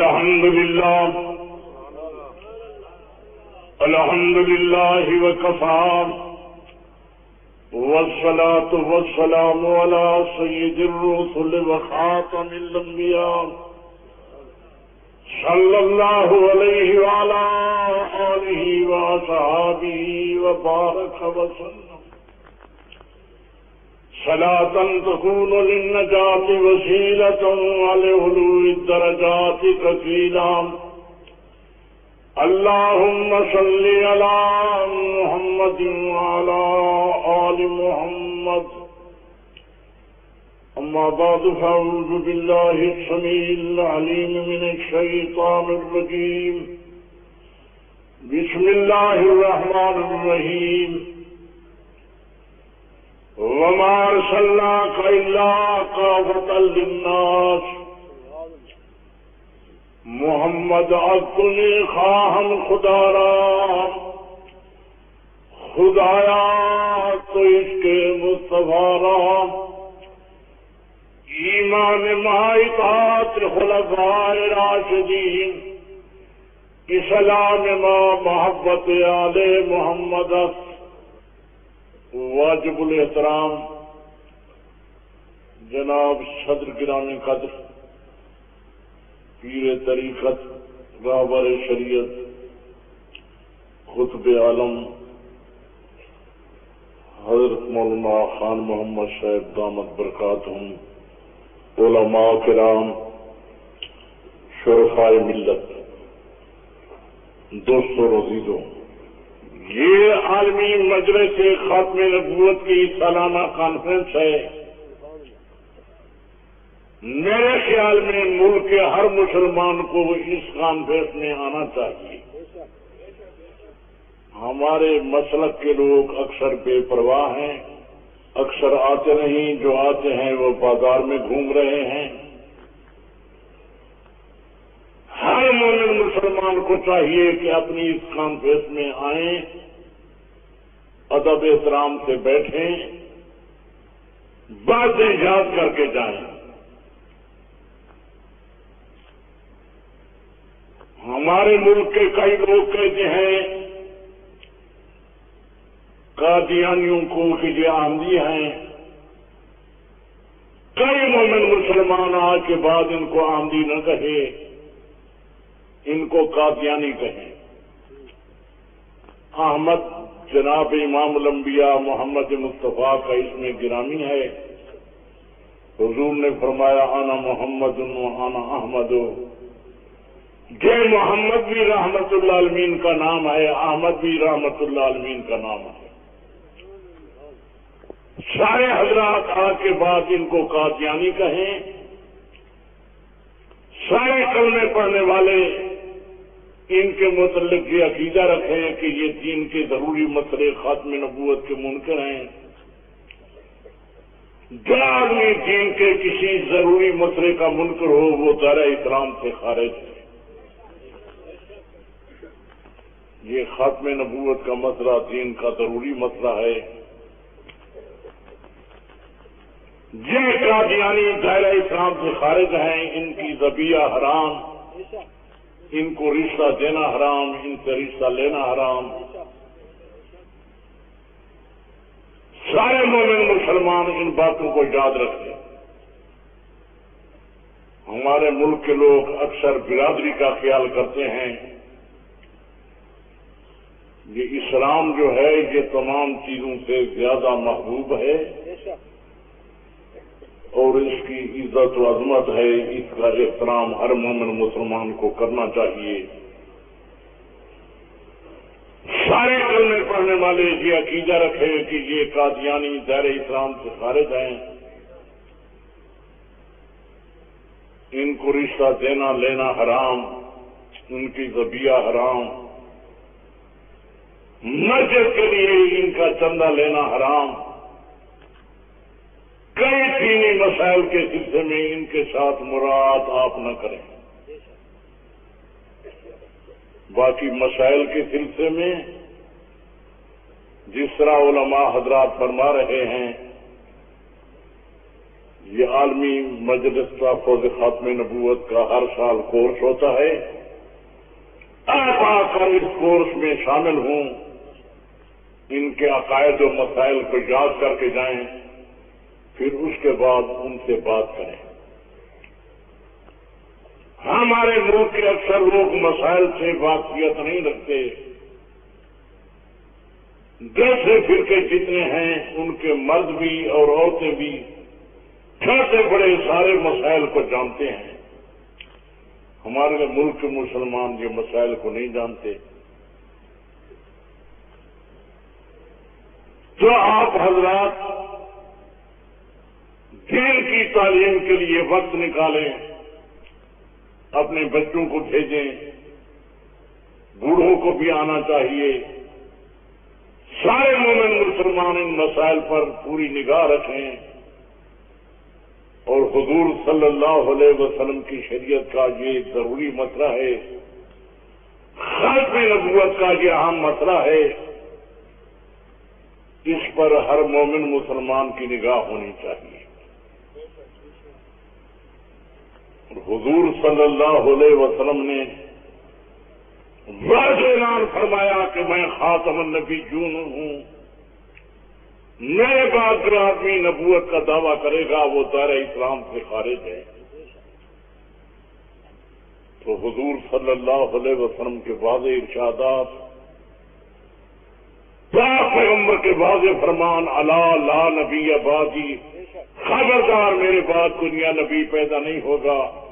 الحمد لله الحمد لله وكفى والصلاة والسلام على سيد الرسل وخاتم الأنبياء صلى الله عليه وعلى آله وأصحابه وبارك وسلم صلاة تكون للنجاة وسيلة ولهلو الدرجات كثيرا اللهم صل على محمد وعلى آل محمد. أما بعد، فأعوذ بالله السميع العليم من الشيطان الرجيم. بسم الله الرحمن الرحيم. وما أرسلناك إلا كافة للناس محمد اکنے خواہم خدا را خدایا تو اس کے مستفارا ایمان ماہیت خلفائے راشدین اسلام ما محبت آل محمد واجب الاحترام جناب صدر گرامی قدر، پیر طریقت، رابر شریعت، خطب عالم، حضرت مولانا خان محمد صاحب دامت برکات ہوں علماء کرام، شرفائے ملت، دوستوں روزیدوں یہ عالمی مجلس خاتم نبوت کی سالانہ کانفرنس ہے۔ میرے خیال میں ملک کے ہر مسلمان کو اس کانفرنس میں آنا چاہیے۔ ہمارے مسلک کے لوگ اکثر بے پرواہ ہیں، اکثر آتے نہیں، جو آتے ہیں وہ بازار میں گھوم رہے ہیں ہر مومن مسلمان کو چاہیے کہ اپنی اس کانفرنس میں آئیں، ادب احترام سے بیٹھیں باتیں یاد کر کے جائیں۔ ہمارے ملک کے کئی لوگ کہتے ہیں، قادیانیوں کو کہ یہ آمدی ہیں کئی مومن مسلمان آج کے بعد ان کو آمدی نہ کہے۔ ان کو قادیانی کہیں۔ احمد جناب امام الانبیاء محمد مصطفیٰ کا اس میں گرامی ہے۔ حضور نے فرمایا، آنا محمد آنا احمد. یہ محمد بھی رحمت اللہ عالمین کا نام ہے، احمد بھی رحمت اللہ عالمین کا نام ہے۔ سارے حضرات آ کے بعد ان کو قادیانی کہیں۔ سارے کلمے پڑھنے والے ان کے متعلق یہ عقیدہ رکھیں کہ یہ دین کے ضروری مسئلے خاتم نبوت کے منکر ہیں۔ جو آدمی دین کے کسی ضروری مسئلے کا منکر ہو، وہ دار احترام سے خارج ہے۔ یہ خاتم نبوت کا مسئلہ دین کا ضروری مسئلہ ہے۔ جن قادیانی دائرہ اسلام سے خارج ہیں، ان کی زبیہ حرام۔ ان کو رشتہ دینا حرام، ان سے رشتہ لینا حرام۔ سارے مومن مسلمان ان باتوں کو یاد رکھیں۔ ہمارے ملک کے لوگ اکثر برادری کا خیال کرتے ہیں۔ یہ اسلام جو ہے، یہ تمام چیزوں سے زیادہ محبوب ہے اور اس کی عزت و عظمت ہے، اس کا احترام ہر مومن مسلمان کو کرنا چاہیے۔ سارے کرنے پڑھنے والے یہ عقیدہ رکھے کہ یہ قادیانی دائر اسلام سے خارج ہیں۔ ان کو رشتہ دینا لینا حرام، ان کی زبیہ حرام۔ مسجد کے لیے ان کا چندہ لینا حرام۔ کئی دینی مسائل کے سلسلے میں ان کے ساتھ مراد آپ نہ کریں۔ باقی مسائل کے سلسلے میں جس طرح علماء حضرات فرما رہے ہیں، یہ عالمی مجلس کا فوج خاتم نبوت کا ہر سال کورس ہوتا ہے۔ آپ آ کر اس کورس میں شامل ہوں۔ ان کے عقائد و مسائل کو یاد کر کے جائیں۔ پھر اس کے بعد ان سے بات کریں۔ ہمارے ملک کے اکثر لوگ مسائل سے واقفیت نہیں رکھتے۔ دوسرے فرقے جتنے ہیں، ان کے مرد بھی اور عورتیں بھی چھوٹے بڑے سارے مسائل کو جانتے ہیں۔ ہمارے ملک کے مسلمان یہ مسائل کو نہیں جانتے۔ تو آپ حضرات دین کی تعلیم کے لیے وقت نکالیں، اپنے بچوں کو بھیجیں، بوڑھوں کو بھی آنا چاہیے۔ سارے مومن مسلمان ان مسائل پر پوری نگاہ رکھیں۔ اور حضور صلی اللہ علیہ وسلم کی شریعت کا یہ ضروری مسئلہ ہے۔ خلق نبوت کا یہ اہم مسئلہ ہے۔ اس پر ہر مومن مسلمان کی نگاہ ہونی چاہیے۔ حضور صلی اللہ علیہ وسلم نے واضح اعلان فرمایا کہ میں خاتم النبی جون ہوں۔ میرے بعد جو آدمی نبوت کا دعویٰ کرے گا، وہ دائر اسلام سے خارج ہے۔ تو حضور صلی اللہ علیہ وسلم کے واضح ارشادات پیغمبر کے واضح فرمان اللہ لا نبی آبادی، خبردار میرے بعد دنیا نبی پیدا نہیں ہوگا۔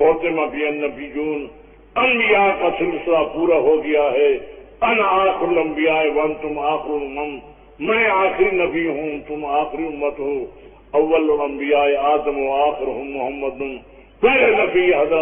ہوتے مبی نبی جون انبیاء کا سلسلہ پورا ہو گیا ہے۔ ان آخر لمبیا ون تم آخر امم میں آخری نبی ہوں، تم آخری امت ہو۔ اول الانبیاء آدم و آخر ہوں محمد۔ پہلے نبی حضرت